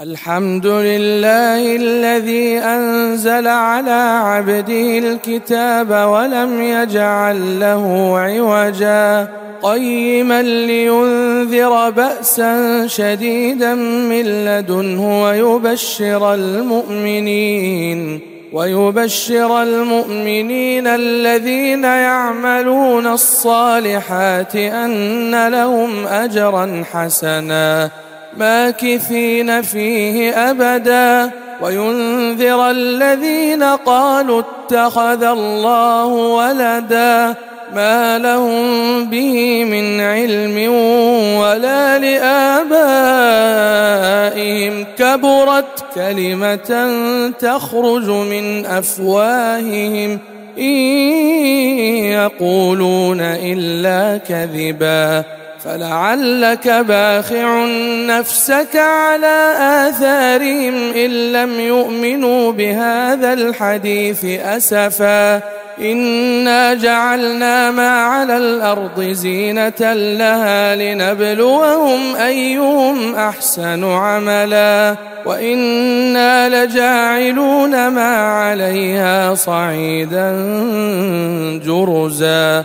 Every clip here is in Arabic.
الحمد لله الذي أنزل على عبده الكتاب ولم يجعل له عوجا قيما لينذر بأسا شديدا من لدنه ويبشر المؤمنين ويبشر المؤمنين الذين يعملون الصالحات أن لهم أجرا حسنا ماكثين فيه أبدا. وينذر الذين قالوا اتخذ الله ولدا ما لهم به من علم ولا لآبائهم. كبرت كلمة تخرج من أفواههم. إن يقولون إلا كذبا. فلعلك باخع نفسك على آثارهم إن لم يؤمنوا بهذا الحديث أسفا. إنا جعلنا ما على الأرض زينة لها لنبلوهم أيهم أحسن عملا. وإنا لجاعلون ما عليها صعيدا جرزا.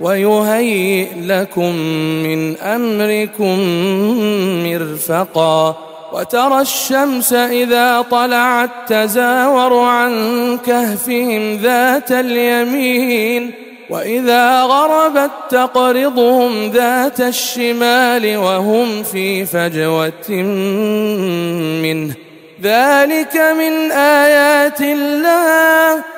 ويهيئ لكم من أمركم مرفقا وترى الشمس إذا طلعت تزاور عن كهفهم ذات اليمين وإذا غربت تقرضهم ذات الشمال وهم في فجوة منه. ذلك من آيات الله.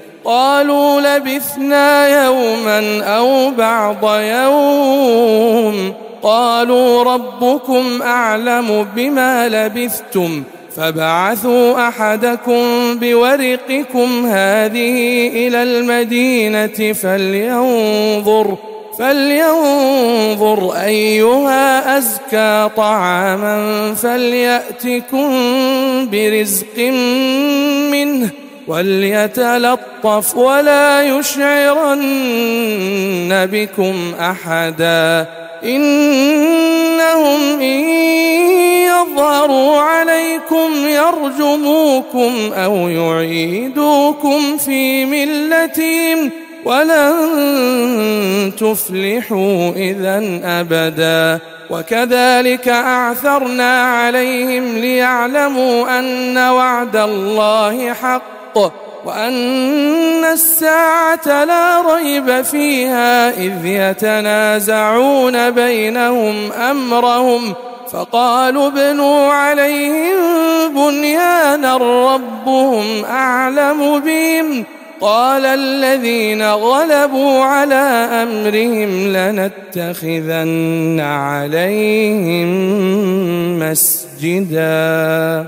قالوا لبثنا يوما أو بعض يوم. قالوا ربكم أعلم بما لبثتم. فبعثوا أحدكم بورقكم هذه إلى المدينة فلينظر فلينظر أيها أزكى طعاما فليأتكم برزق منه. وليتلطف ولا يشعرن بكم أحدا إنهم إن يظهروا عليكم يرجموكم أو يعيدوكم في ملتهم ولن تفلحوا إذا أبدا وكذلك أعثرنا عليهم ليعلموا أن وعد الله حق وأن الساعة لا ريب فيها إذ يتنازعون بينهم أمرهم فقالوا ابنوا عليهم بنيانا ربهم أعلم بهم قال الذين غلبوا على أمرهم لنتخذن عليهم مسجدا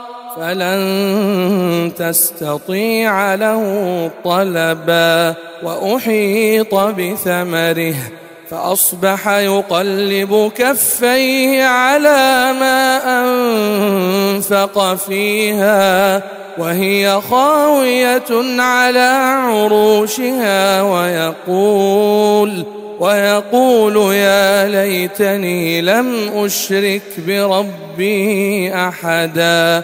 فلن تستطيع له طلبا وأحيط بثمره فأصبح يقلب كفيه على ما أنفق فيها وهي خاوية على عروشها ويقول ويقول يا ليتني لم أشرك بربي أحدا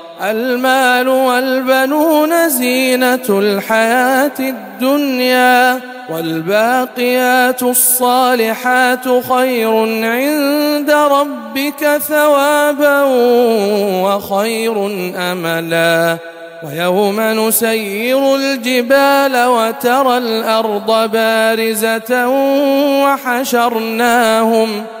المال والبنون زينة الحياة الدنيا والباقيات الصالحات خير عند ربك ثوابا وخير أملا. ويوم نسير الجبال وترى الأرض بارزة وحشرناهم ۖ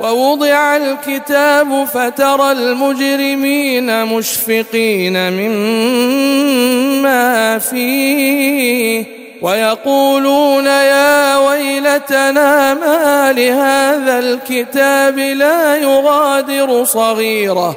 ووضع الكتاب فترى المجرمين مشفقين مما فيه ويقولون يا ويلتنا ما لهذا الكتاب لا يغادر صغيره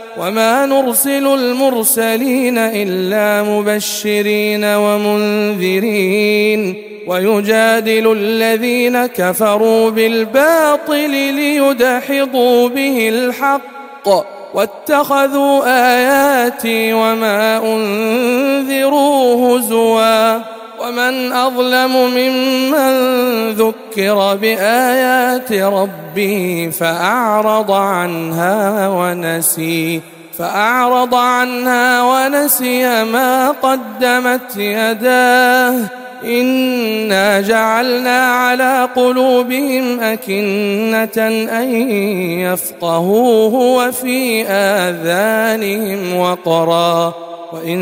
وما نرسل المرسلين إلا مبشرين ومنذرين ويجادل الذين كفروا بالباطل ليدحضوا به الحق واتخذوا آياتي وما أنذروا هزوا ومن أظلم ممن ذكر بآيات ربه فأعرض عنها ونسي فأعرض عنها ونسي ما قدمت يداه. إنا جعلنا على قلوبهم أكنة أن يفقهوه وفي آذانهم وقرا. وإن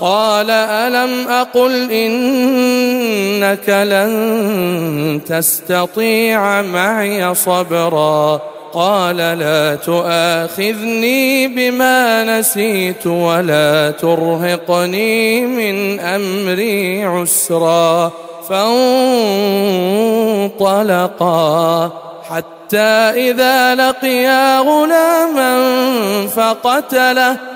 قال ألم أقل إنك لن تستطيع معي صبرا قال لا تؤاخذني بما نسيت ولا ترهقني من أمري عسرا فانطلقا حتى إذا لقيا غلاما فقتله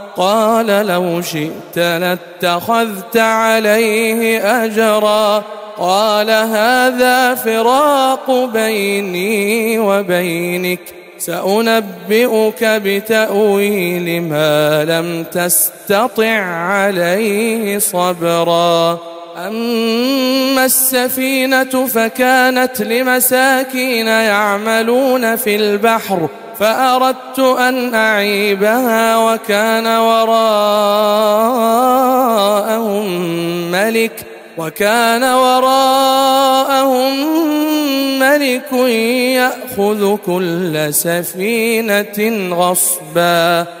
قال لو شئت لاتخذت عليه أجرا. قال هذا فراق بيني وبينك. سأنبئك بتأويل ما لم تستطع عليه صبرا. أما السفينة فكانت لمساكين يعملون في البحر. فأردت أن أعيبها وكان وراءهم ملك وكان وراءهم ملك يأخذ كل سفينة غصبا.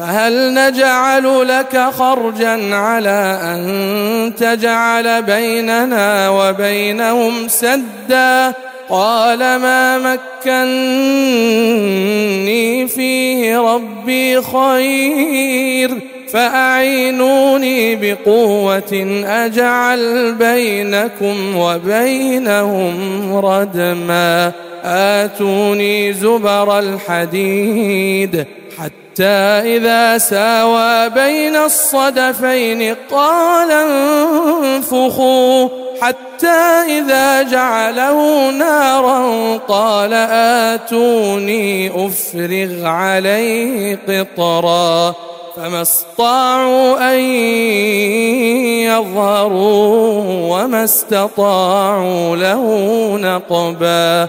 فهل نجعل لك خرجا على أن تجعل بيننا وبينهم سدا؟ قال ما مكني فيه ربي خير فأعينوني بقوة أجعل بينكم وبينهم ردما. آتوني زبر الحديد. حتى إذا ساوى بين الصدفين قال انفخوا. حتى إذا جعله نارا قال آتوني أفرغ عليه قطرا. فما استطاعوا أن يظهروا وما استطاعوا له نقبا.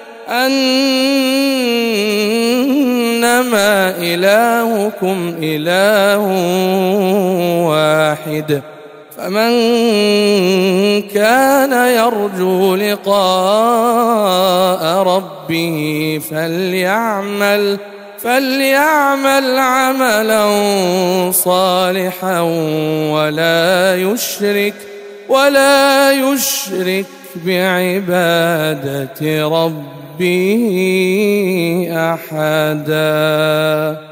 أنما إلهكم إله واحد. فمن كان يرجو لقاء ربه فليعمل فليعمل عملا صالحا ولا يشرك ولا يشرك بعبادة ربه. أحداً.